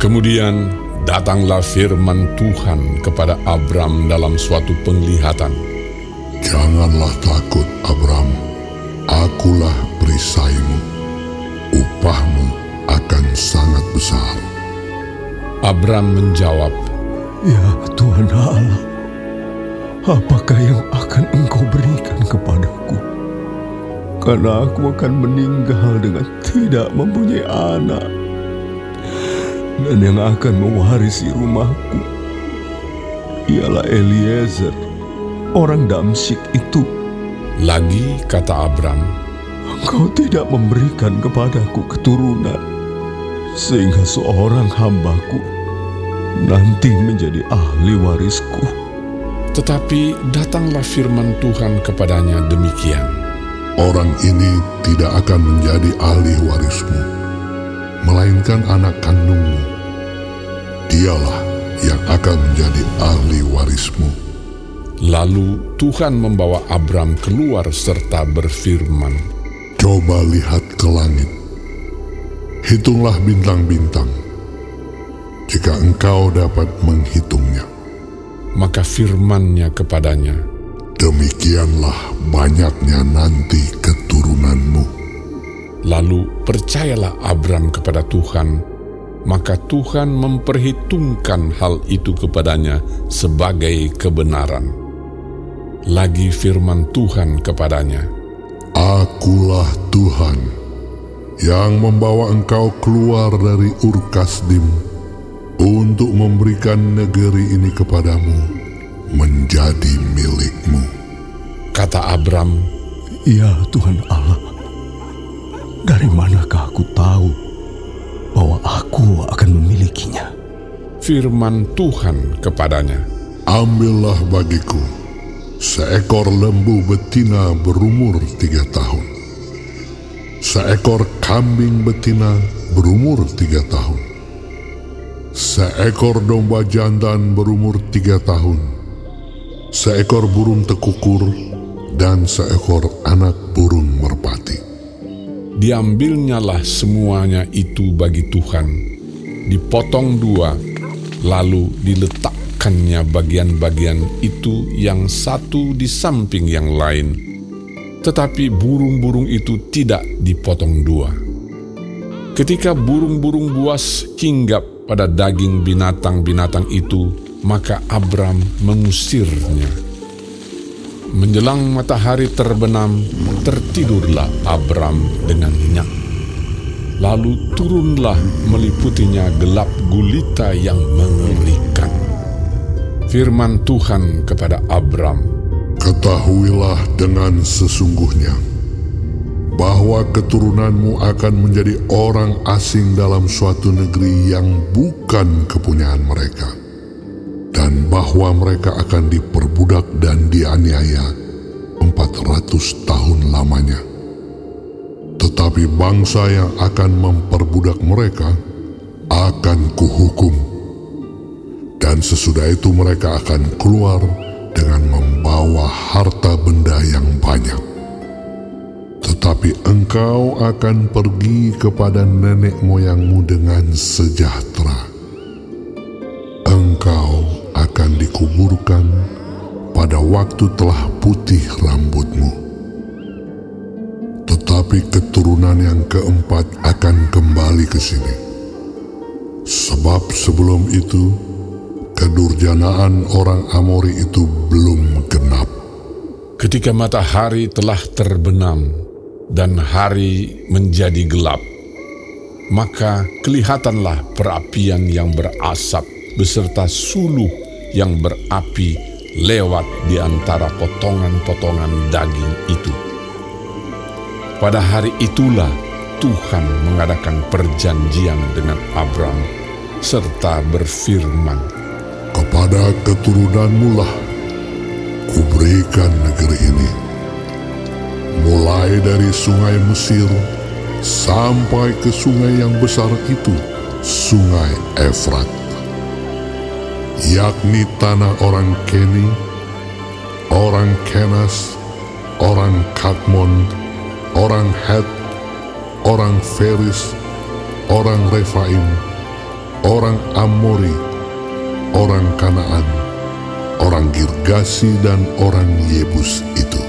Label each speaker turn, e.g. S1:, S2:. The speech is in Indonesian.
S1: Kemudian datanglah firman Tuhan kepada Abram dalam suatu penglihatan.
S2: Janganlah takut, Abram. Akulah perisaimu. Upahmu akan sangat besar.
S1: Abram menjawab,
S3: Ya Tuhan Allah, apakah yang akan engkau berikan kepadaku? Karena aku akan meninggal dengan tidak mempunyai anak. Dan yang akan mewarisi rumahku ialah Eliezer, orang Damsyik itu.
S1: Lagi kata Abram,
S3: Engkau tidak memberikan kepadaku keturunan, sehingga seorang hambaku nanti menjadi ahli warisku.
S1: tetapi datanglah firman Tuhan kepadanya demikian.
S2: Orang ini tidak akan menjadi ahli warismu, melainkan anak kandungmu. Dialah yang akan menjadi ahli warismu.
S1: Lalu Tuhan membawa Abram keluar serta berfirman,
S2: Coba lihat ke langit. Hitunglah bintang-bintang. Jika engkau dapat menghitungnya,
S1: maka firmannya kepadanya,
S2: demikianlah banyaknya nanti keturunanmu.
S1: Lalu percayalah Abram kepada Tuhan, maka Tuhan memperhitungkan hal itu kepadanya sebagai kebenaran. Lagi firman Tuhan kepadanya,
S2: Akulah Tuhan yang membawa engkau keluar dari Ur Kasdim untuk memberikan negeri ini kepadamu menjadi milikmu.
S1: kata Abram,
S3: Ya Tuhan Allah, dari manakah aku tahu aku akan memilikinya?
S1: firman Tuhan kepadanya,
S2: Ambillah bagiku seekor lembu betina berumur tiga tahun, seekor kambing betina berumur tiga tahun, seekor domba jantan berumur tiga tahun, seekor burung tekukur, dan seekor anak burung merpati.
S1: Diambilnyalah semuanya itu bagi Tuhan, dipotong dua, lalu diletakkannya bagian-bagian itu yang satu di samping yang lain. Tetapi burung-burung itu tidak dipotong dua. Ketika burung-burung buas hinggap pada daging binatang-binatang itu, maka Abram mengusirnya. Menjelang matahari terbenam, tertidurlah Abram dengan nyenyak. Lalu turunlah meliputinya gelap gulita yang mengerikan. Firman Tuhan kepada Abram,
S2: Ketahuilah dengan sesungguhnya bahwa keturunanmu akan menjadi orang asing dalam suatu negeri yang bukan kepunyaan mereka, dan bahwa mereka akan diperbudak dan dianiaya 400 tahun lamanya. Tetapi bangsa yang akan memperbudak mereka akan kuhukum, dan sesudah itu mereka akan keluar dengan membawa harta benda yang banyak. Tetapi engkau akan pergi kepada nenek moyangmu dengan sejahtera. Dikuburkan pada waktu telah putih rambutmu. Tetapi keturunan yang keempat akan kembali ke sini. Sebab sebelum itu, kedurjanaan orang Amori itu belum genap.
S1: ketika matahari telah terbenam dan hari menjadi gelap, maka kelihatanlah perapian yang berasap beserta suluh yang berapi lewat di antara potongan-potongan daging itu. Pada hari itulah Tuhan mengadakan perjanjian dengan Abram serta berfirman,
S2: Kepada keturunanmu lah kuberikan negeri ini. Mulai dari sungai Mesir sampai ke sungai yang besar itu, sungai Efrat. Yakni tanah orang Keni, orang Kenas, orang Kadmon, orang Het, orang Feris, orang Refaim, orang Amori, orang Kanaan, orang Girgasi dan orang Yebus itu.